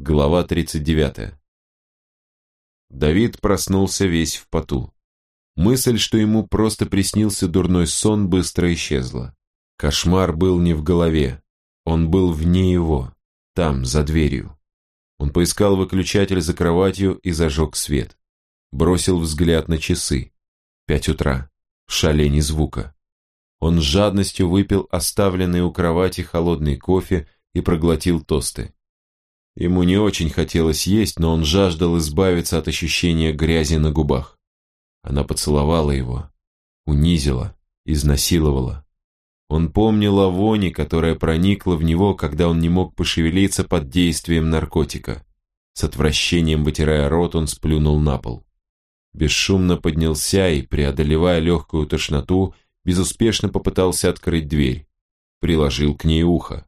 Глава 39. Давид проснулся весь в поту. Мысль, что ему просто приснился дурной сон, быстро исчезла. Кошмар был не в голове, он был вне его, там, за дверью. Он поискал выключатель за кроватью и зажег свет. Бросил взгляд на часы. Пять утра. В шале ни звука. Он с жадностью выпил оставленный у кровати холодный кофе и проглотил тосты. Ему не очень хотелось есть, но он жаждал избавиться от ощущения грязи на губах. Она поцеловала его, унизила, изнасиловала. Он помнил о воне, которая проникла в него, когда он не мог пошевелиться под действием наркотика. С отвращением вытирая рот, он сплюнул на пол. Бесшумно поднялся и, преодолевая легкую тошноту, безуспешно попытался открыть дверь. Приложил к ней ухо.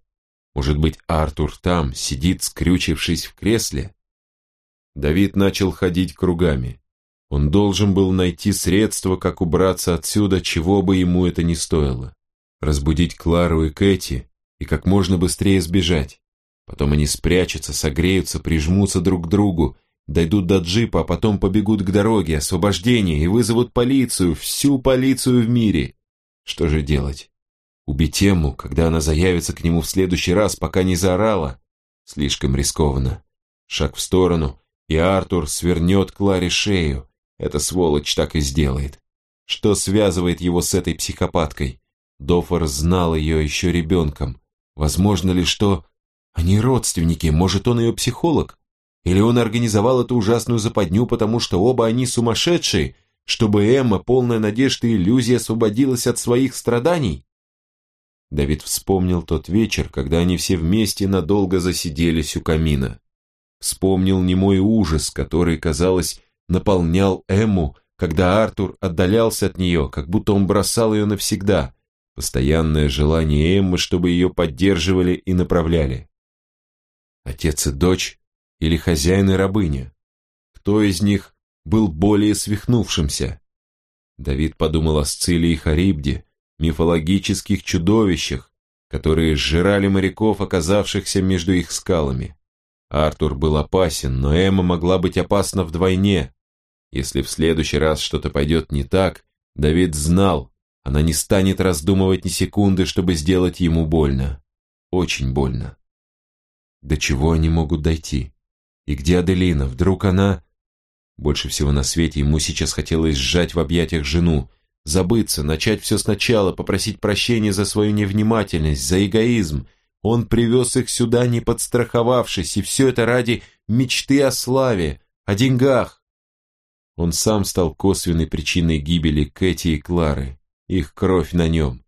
Может быть, Артур там, сидит, скрючившись в кресле? Давид начал ходить кругами. Он должен был найти средства, как убраться отсюда, чего бы ему это ни стоило. Разбудить Клару и Кэти и как можно быстрее сбежать. Потом они спрячутся, согреются, прижмутся друг к другу, дойдут до джипа, а потом побегут к дороге, освобождение и вызовут полицию, всю полицию в мире. Что же делать? Убить Эмму, когда она заявится к нему в следующий раз, пока не заорала? Слишком рискованно. Шаг в сторону, и Артур свернет Кларе шею. Эта сволочь так и сделает. Что связывает его с этой психопаткой? Дофор знал ее еще ребенком. Возможно ли, что... Они родственники, может, он ее психолог? Или он организовал эту ужасную западню, потому что оба они сумасшедшие, чтобы Эмма, полная надежды и иллюзий, освободилась от своих страданий? Давид вспомнил тот вечер, когда они все вместе надолго засиделись у камина. Вспомнил немой ужас, который, казалось, наполнял Эмму, когда Артур отдалялся от нее, как будто он бросал ее навсегда. Постоянное желание Эммы, чтобы ее поддерживали и направляли. Отец и дочь или хозяин и рабыня? Кто из них был более свихнувшимся? Давид подумал о Сциле и Харибде, мифологических чудовищах, которые сжирали моряков, оказавшихся между их скалами. Артур был опасен, но Эмма могла быть опасна вдвойне. Если в следующий раз что-то пойдет не так, Давид знал, она не станет раздумывать ни секунды, чтобы сделать ему больно. Очень больно. До чего они могут дойти? И где Аделина? Вдруг она... Больше всего на свете ему сейчас хотелось сжать в объятиях жену, забыться, начать все сначала, попросить прощения за свою невнимательность, за эгоизм. Он привез их сюда, не подстраховавшись, и все это ради мечты о славе, о деньгах. Он сам стал косвенной причиной гибели Кэти и Клары, их кровь на нем.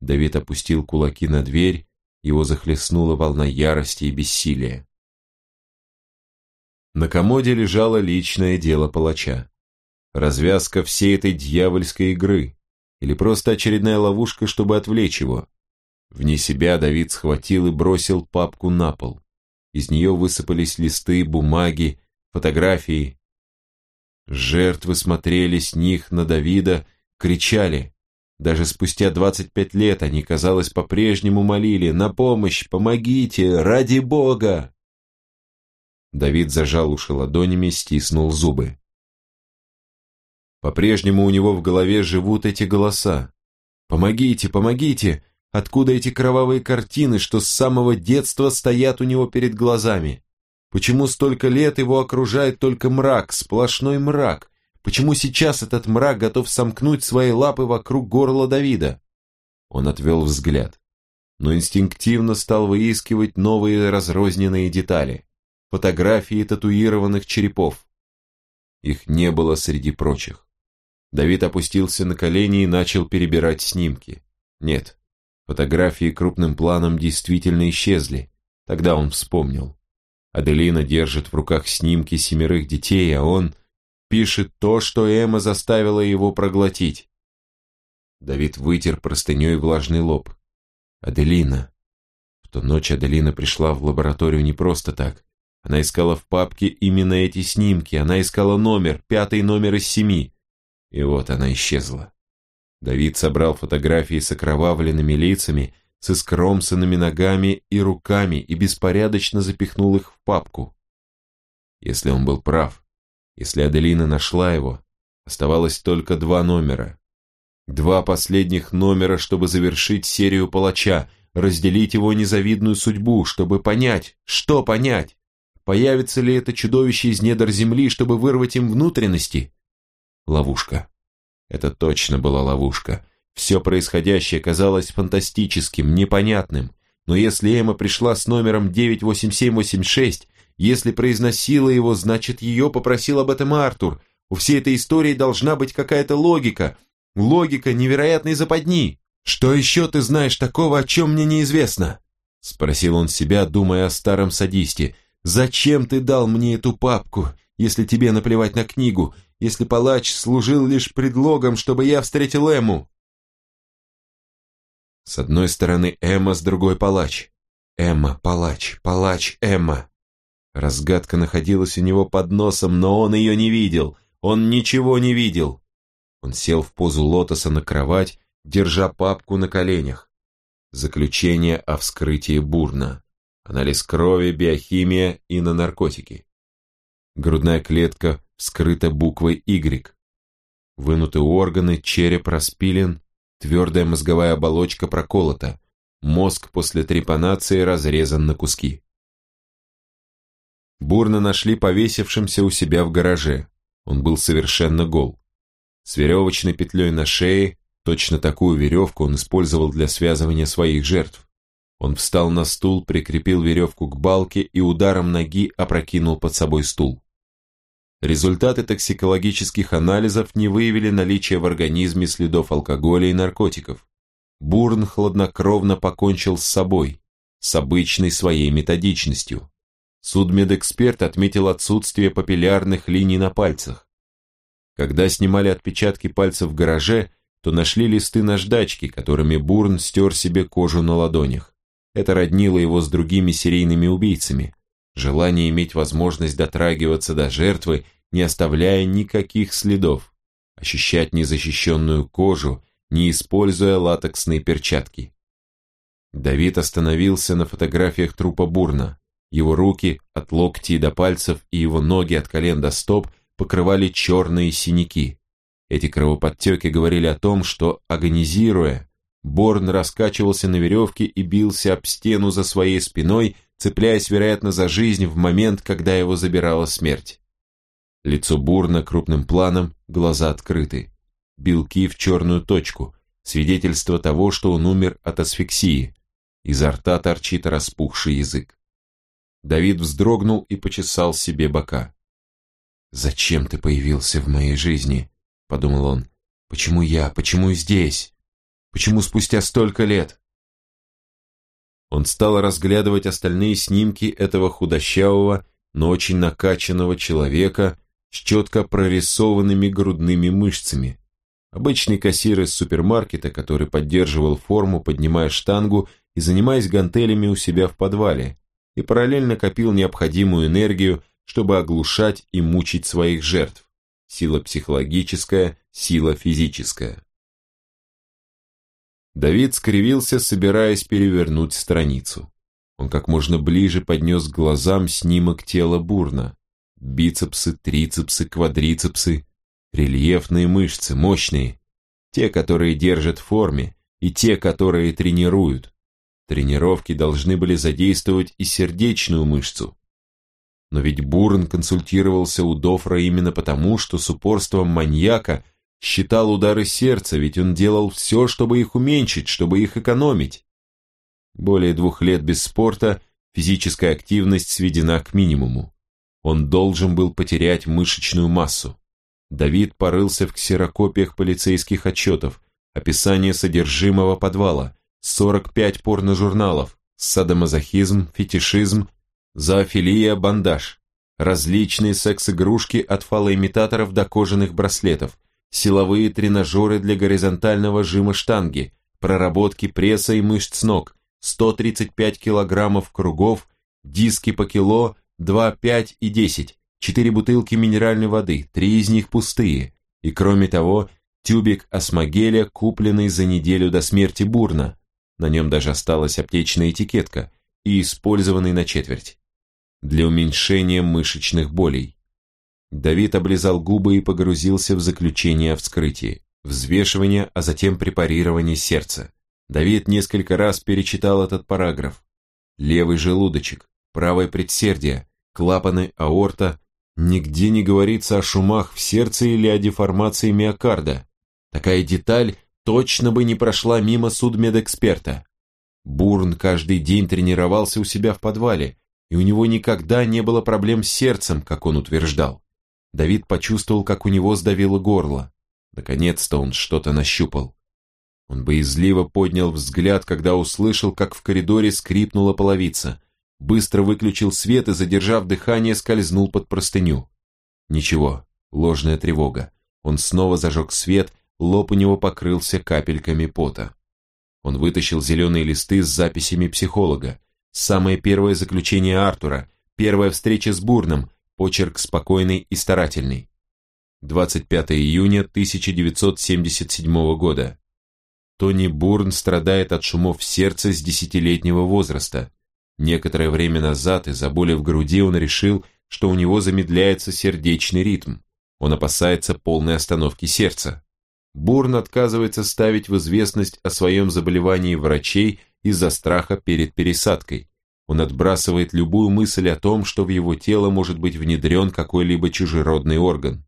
Давид опустил кулаки на дверь, его захлестнула волна ярости и бессилия. На комоде лежало личное дело палача. Развязка всей этой дьявольской игры. Или просто очередная ловушка, чтобы отвлечь его. Вне себя Давид схватил и бросил папку на пол. Из нее высыпались листы, бумаги, фотографии. Жертвы смотрели с них на Давида, кричали. Даже спустя 25 лет они, казалось, по-прежнему молили «На помощь! Помогите! Ради Бога!» Давид зажал уши ладонями, стиснул зубы. По-прежнему у него в голове живут эти голоса. «Помогите, помогите! Откуда эти кровавые картины, что с самого детства стоят у него перед глазами? Почему столько лет его окружает только мрак, сплошной мрак? Почему сейчас этот мрак готов сомкнуть свои лапы вокруг горла Давида?» Он отвел взгляд, но инстинктивно стал выискивать новые разрозненные детали. Фотографии татуированных черепов. Их не было среди прочих. Давид опустился на колени и начал перебирать снимки. Нет, фотографии крупным планом действительно исчезли. Тогда он вспомнил. Аделина держит в руках снимки семерых детей, а он пишет то, что Эмма заставила его проглотить. Давид вытер простыней влажный лоб. Аделина. В ту ночь Аделина пришла в лабораторию не просто так. Она искала в папке именно эти снимки, она искала номер, пятый номер из семи. И вот она исчезла. Давид собрал фотографии с окровавленными лицами, с искромсанными ногами и руками и беспорядочно запихнул их в папку. Если он был прав, если Аделина нашла его, оставалось только два номера. Два последних номера, чтобы завершить серию палача, разделить его незавидную судьбу, чтобы понять, что понять. Появится ли это чудовище из недр земли, чтобы вырвать им внутренности? Ловушка. Это точно была ловушка. Все происходящее казалось фантастическим, непонятным. Но если Эмма пришла с номером 98786, если произносила его, значит, ее попросил об этом Артур. У всей этой истории должна быть какая-то логика. Логика невероятной западни. Что еще ты знаешь такого, о чем мне неизвестно? Спросил он себя, думая о старом садисте. Зачем ты дал мне эту папку, если тебе наплевать на книгу, если палач служил лишь предлогом, чтобы я встретил Эму? С одной стороны Эмма, с другой палач. Эмма, палач, палач, Эмма. Разгадка находилась у него под носом, но он ее не видел. Он ничего не видел. Он сел в позу лотоса на кровать, держа папку на коленях. Заключение о вскрытии Бурна. Анализ крови, биохимия и на наркотики. Грудная клетка вскрыта буквой Y. Вынуты органы, череп распилен, твердая мозговая оболочка проколота. Мозг после трепанации разрезан на куски. Бурна нашли повесившимся у себя в гараже. Он был совершенно гол. С веревочной петлей на шее, точно такую веревку он использовал для связывания своих жертв. Он встал на стул, прикрепил веревку к балке и ударом ноги опрокинул под собой стул. Результаты токсикологических анализов не выявили наличие в организме следов алкоголя и наркотиков. Бурн хладнокровно покончил с собой, с обычной своей методичностью. Судмедэксперт отметил отсутствие папиллярных линий на пальцах. Когда снимали отпечатки пальцев в гараже, то нашли листы наждачки, которыми Бурн стер себе кожу на ладонях. Это роднило его с другими серийными убийцами. Желание иметь возможность дотрагиваться до жертвы, не оставляя никаких следов. Ощущать незащищенную кожу, не используя латексные перчатки. Давид остановился на фотографиях трупа Бурна. Его руки от локтей до пальцев и его ноги от колен до стоп покрывали черные синяки. Эти кровоподтеки говорили о том, что, агонизируя, Борн раскачивался на веревке и бился об стену за своей спиной, цепляясь, вероятно, за жизнь в момент, когда его забирала смерть. Лицо Бурна крупным планом, глаза открыты. Белки в черную точку, свидетельство того, что он умер от асфиксии. Изо рта торчит распухший язык. Давид вздрогнул и почесал себе бока. «Зачем ты появился в моей жизни?» — подумал он. «Почему я? Почему здесь? Почему спустя столько лет?» Он стал разглядывать остальные снимки этого худощавого, но очень накачанного человека с четко прорисованными грудными мышцами. Обычный кассир из супермаркета, который поддерживал форму, поднимая штангу и занимаясь гантелями у себя в подвале, и параллельно копил необходимую энергию, чтобы оглушать и мучить своих жертв. Сила психологическая, сила физическая. Давид скривился, собираясь перевернуть страницу. Он как можно ближе поднес к глазам снимок тела Бурна. Бицепсы, трицепсы, квадрицепсы, рельефные мышцы, мощные. Те, которые держат в форме, и те, которые тренируют. Тренировки должны были задействовать и сердечную мышцу. Но ведь Бурн консультировался у Дофра именно потому, что с упорством маньяка считал удары сердца, ведь он делал все, чтобы их уменьшить, чтобы их экономить. Более двух лет без спорта физическая активность сведена к минимуму. Он должен был потерять мышечную массу. Давид порылся в ксерокопиях полицейских отчетов, описание содержимого подвала, 45 порножурналов, садомазохизм, фетишизм, зоофилия, бандаж, различные секс-игрушки от фалоимитаторов до кожаных браслетов, силовые тренажеры для горизонтального жима штанги, проработки пресса и мышц ног, 135 килограммов кругов, диски по кило, 2, 5 и 10, 4 бутылки минеральной воды, 3 из них пустые, и кроме того, тюбик осмогеля, купленный за неделю до смерти Бурна, на нем даже осталась аптечная этикетка и использованный на четверть. для уменьшения мышечных болей. Давид облизал губы и погрузился в заключение о вскрытии, взвешивание, а затем препарирование сердца. Давид несколько раз перечитал этот параграф. Левый желудочек, правое предсердие, клапаны аорта, нигде не говорится о шумах в сердце или о деформации миокарда. Такая деталь точно бы не прошла мимо судмедэксперта. Бурн каждый день тренировался у себя в подвале, и у него никогда не было проблем с сердцем, как он утверждал. Давид почувствовал, как у него сдавило горло. Наконец-то он что-то нащупал. Он боязливо поднял взгляд, когда услышал, как в коридоре скрипнула половица быстро выключил свет и, задержав дыхание, скользнул под простыню. Ничего, ложная тревога. Он снова зажег свет, лоб у него покрылся капельками пота. Он вытащил зеленые листы с записями психолога. Самое первое заключение Артура, первая встреча с Бурном, почерк спокойный и старательный. 25 июня 1977 года. Тони Бурн страдает от шумов сердца с десятилетнего возраста. Некоторое время назад из-за боли в груди он решил, что у него замедляется сердечный ритм. Он опасается полной остановки сердца. Бурн отказывается ставить в известность о своем заболевании врачей из-за страха перед пересадкой. Он отбрасывает любую мысль о том, что в его тело может быть внедрен какой-либо чужеродный орган.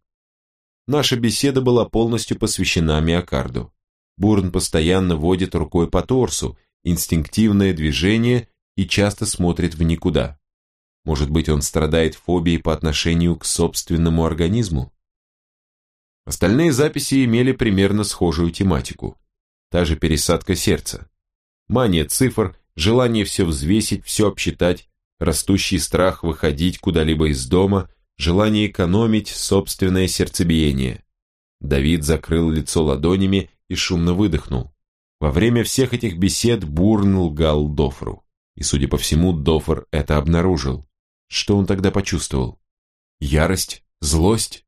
Наша беседа была полностью посвящена миокарду. Бурн постоянно водит рукой по торсу, инстинктивное движение и часто смотрит в никуда. Может быть, он страдает фобией по отношению к собственному организму? Остальные записи имели примерно схожую тематику. Та же пересадка сердца. Мания цифр, желание все взвесить, все обсчитать, растущий страх выходить куда-либо из дома, желание экономить собственное сердцебиение. Давид закрыл лицо ладонями и шумно выдохнул. Во время всех этих бесед Бурн лгал Дофру. И, судя по всему, Дофор это обнаружил. Что он тогда почувствовал? Ярость? Злость?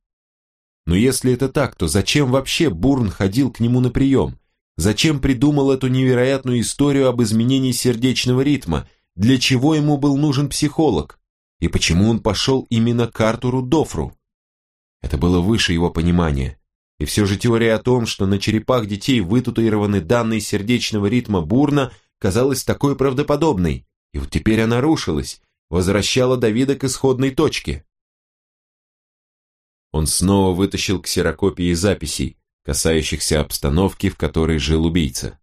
Но если это так, то зачем вообще Бурн ходил к нему на прием? Зачем придумал эту невероятную историю об изменении сердечного ритма? Для чего ему был нужен психолог? И почему он пошел именно к Артуру Дофру? Это было выше его понимания. И все же теория о том, что на черепах детей вытатуированы данные сердечного ритма Бурна, казалась такой правдоподобной, и вот теперь она рушилась, возвращала Давида к исходной точке. Он снова вытащил ксерокопии записей, касающихся обстановки, в которой жил убийца.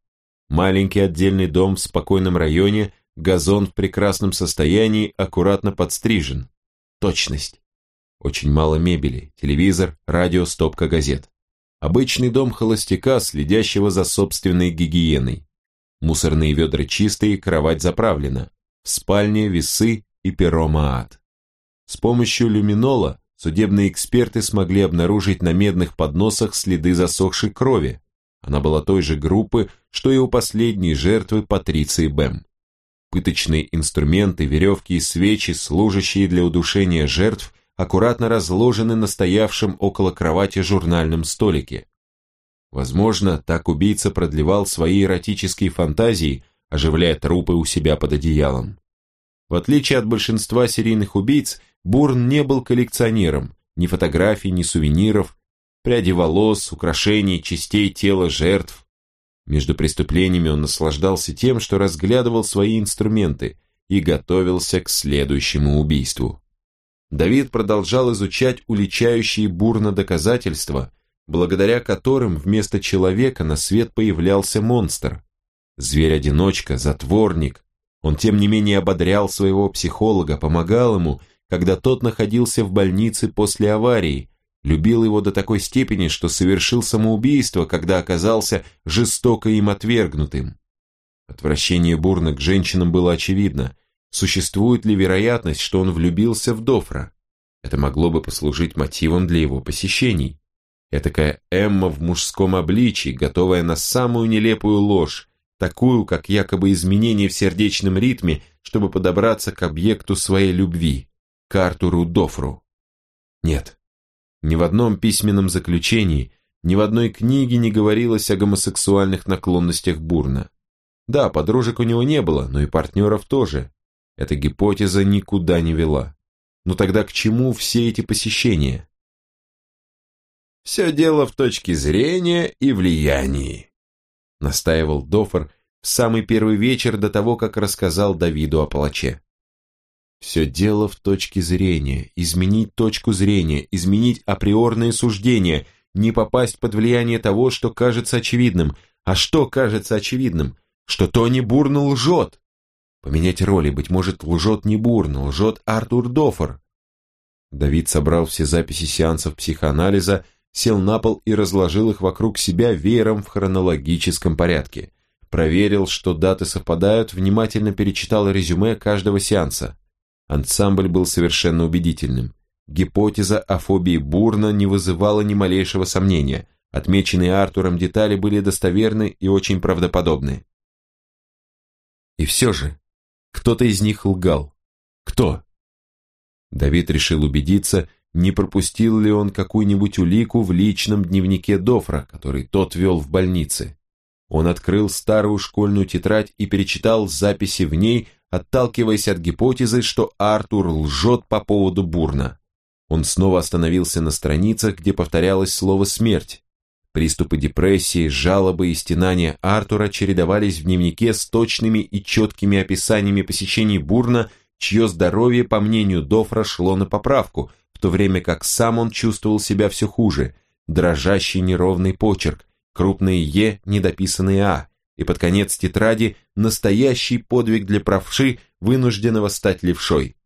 Маленький отдельный дом в спокойном районе, газон в прекрасном состоянии, аккуратно подстрижен. Точность. Очень мало мебели, телевизор, радио, стопка газет. Обычный дом холостяка, следящего за собственной гигиеной. Мусорные ведра чистые, кровать заправлена. В спальне весы и перо Маат. С помощью люминола судебные эксперты смогли обнаружить на медных подносах следы засохшей крови. Она была той же группы, что и у последней жертвы Патриции Бэм. Пыточные инструменты, веревки и свечи, служащие для удушения жертв, аккуратно разложены на стоявшем около кровати журнальном столике. Возможно, так убийца продлевал свои эротические фантазии, оживляя трупы у себя под одеялом. В отличие от большинства серийных убийц, Бурн не был коллекционером, ни фотографий, ни сувениров, пряди волос, украшений, частей тела жертв. Между преступлениями он наслаждался тем, что разглядывал свои инструменты и готовился к следующему убийству. Давид продолжал изучать уличающие Бурна доказательства, благодаря которым вместо человека на свет появлялся монстр. Зверь-одиночка, затворник. Он тем не менее ободрял своего психолога, помогал ему, когда тот находился в больнице после аварии, любил его до такой степени, что совершил самоубийство, когда оказался жестоко им отвергнутым. Отвращение Бурна к женщинам было очевидно. Существует ли вероятность, что он влюбился в Дофра? Это могло бы послужить мотивом для его посещений. Этакая Эмма в мужском обличии, готовая на самую нелепую ложь, такую, как якобы изменение в сердечном ритме, чтобы подобраться к объекту своей любви, к Артуру Дофру. Нет, ни в одном письменном заключении, ни в одной книге не говорилось о гомосексуальных наклонностях Бурна. Да, подружек у него не было, но и партнеров тоже. Эта гипотеза никуда не вела. Но тогда к чему все эти посещения? «Все дело в точке зрения и влиянии», настаивал Дофор в самый первый вечер до того, как рассказал Давиду о палаче. Все дело в точке зрения, изменить точку зрения, изменить априорные суждения, не попасть под влияние того, что кажется очевидным. А что кажется очевидным? Что Тони Бурн лжет. Поменять роли, быть может, лжет не Бурн, лжет Артур Дофор. Давид собрал все записи сеансов психоанализа, сел на пол и разложил их вокруг себя веером в хронологическом порядке. Проверил, что даты совпадают, внимательно перечитал резюме каждого сеанса. Ансамбль был совершенно убедительным. Гипотеза о фобии Бурна не вызывала ни малейшего сомнения. Отмеченные Артуром детали были достоверны и очень правдоподобны. И все же, кто-то из них лгал. Кто? Давид решил убедиться, не пропустил ли он какую-нибудь улику в личном дневнике Дофра, который тот вел в больнице. Он открыл старую школьную тетрадь и перечитал записи в ней, отталкиваясь от гипотезы, что Артур лжет по поводу Бурна. Он снова остановился на страницах, где повторялось слово «смерть». Приступы депрессии, жалобы и стенания Артура чередовались в дневнике с точными и четкими описаниями посещений Бурна, чье здоровье, по мнению Дофра, шло на поправку, в то время как сам он чувствовал себя все хуже, дрожащий неровный почерк, крупные «е», недописанные «а», и под конец тетради настоящий подвиг для правши, вынужденного стать левшой.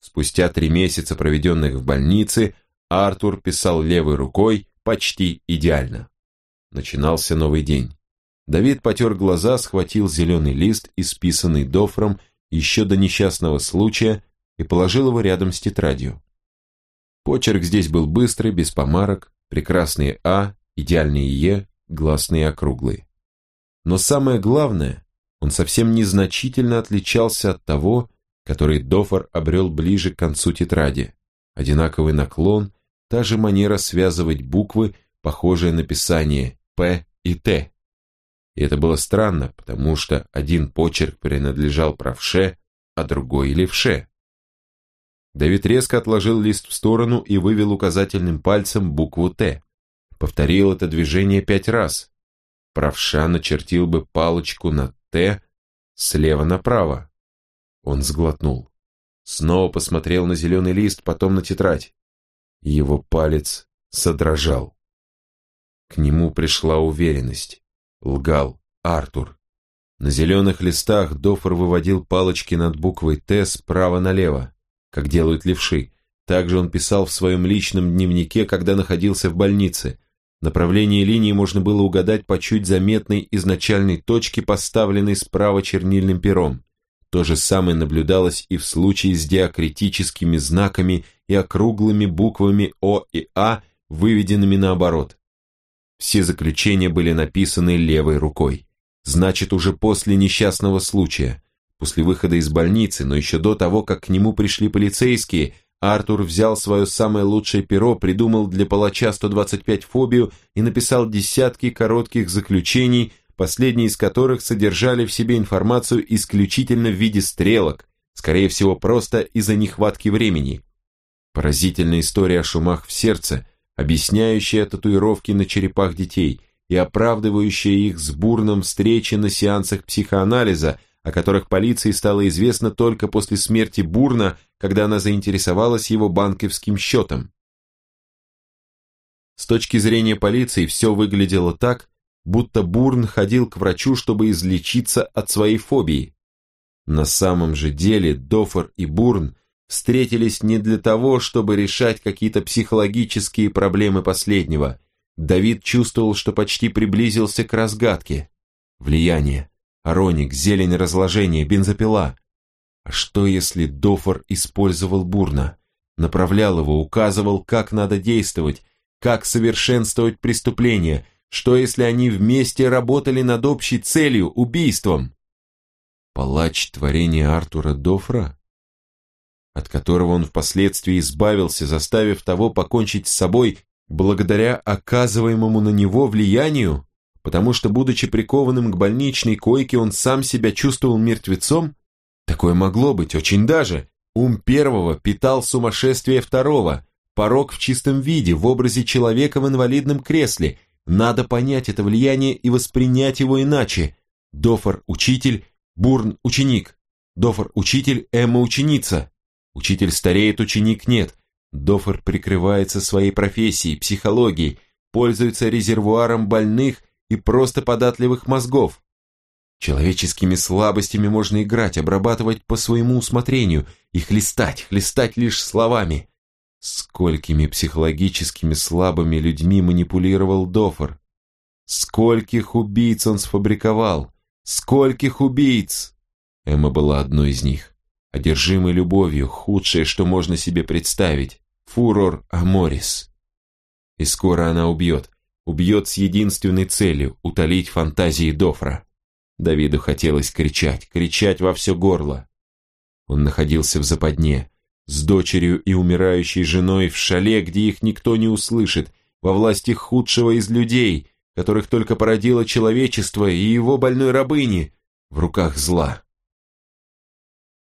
Спустя три месяца, проведенных в больнице, Артур писал левой рукой почти идеально. Начинался новый день. Давид потер глаза, схватил зеленый лист, исписанный дофром еще до несчастного случая, и положил его рядом с тетрадью. Почерк здесь был быстрый, без помарок, прекрасные «а», идеальные «е», гласные округлые. Но самое главное, он совсем незначительно отличался от того, который Дофор обрел ближе к концу тетради. Одинаковый наклон, та же манера связывать буквы, похожее написание «П» и «Т». И это было странно, потому что один почерк принадлежал правше, а другой левше. Давид резко отложил лист в сторону и вывел указательным пальцем букву «Т». Повторил это движение пять раз. Правша начертил бы палочку на «Т» слева направо. Он сглотнул. Снова посмотрел на зеленый лист, потом на тетрадь. Его палец содрожал. К нему пришла уверенность. Лгал Артур. На зеленых листах Дофор выводил палочки над буквой «Т» справа налево как делают левши. Также он писал в своем личном дневнике, когда находился в больнице. Направление линии можно было угадать по чуть заметной изначальной точке, поставленной справа чернильным пером. То же самое наблюдалось и в случае с диакритическими знаками и округлыми буквами О и А, выведенными наоборот. Все заключения были написаны левой рукой. Значит, уже после несчастного случая. После выхода из больницы, но еще до того, как к нему пришли полицейские, Артур взял свое самое лучшее перо, придумал для палача 125 фобию и написал десятки коротких заключений, последние из которых содержали в себе информацию исключительно в виде стрелок, скорее всего просто из-за нехватки времени. Поразительная история о шумах в сердце, объясняющая татуировки на черепах детей и оправдывающая их с бурным встречи на сеансах психоанализа, о которых полиции стало известно только после смерти Бурна, когда она заинтересовалась его банковским счетом. С точки зрения полиции все выглядело так, будто Бурн ходил к врачу, чтобы излечиться от своей фобии. На самом же деле Дофор и Бурн встретились не для того, чтобы решать какие-то психологические проблемы последнего. Давид чувствовал, что почти приблизился к разгадке. Влияние. Ароник, зелень разложения, бензопила. А что если Дофор использовал Бурна? Направлял его, указывал, как надо действовать, как совершенствовать преступление, что если они вместе работали над общей целью, убийством? Палач творения Артура Дофра? От которого он впоследствии избавился, заставив того покончить с собой благодаря оказываемому на него влиянию? потому что, будучи прикованным к больничной койке, он сам себя чувствовал мертвецом? Такое могло быть, очень даже. Ум первого питал сумасшествие второго, порог в чистом виде, в образе человека в инвалидном кресле. Надо понять это влияние и воспринять его иначе. Дофор – учитель, Бурн – ученик. Дофор – учитель, Эмма – ученица. Учитель стареет, ученик нет. Дофор прикрывается своей профессией, психологией, пользуется резервуаром больных и просто податливых мозгов. Человеческими слабостями можно играть, обрабатывать по своему усмотрению и хлестать, хлестать лишь словами. Сколькими психологическими слабыми людьми манипулировал Дофор? Скольких убийц он сфабриковал? Скольких убийц? Эмма была одной из них. Одержимой любовью, худшее, что можно себе представить. Фурор Аморис. И скоро она убьет. Убьет с единственной целью – утолить фантазии Дофра. Давиду хотелось кричать, кричать во все горло. Он находился в западне, с дочерью и умирающей женой в шале, где их никто не услышит, во власти худшего из людей, которых только породило человечество и его больной рабыни, в руках зла.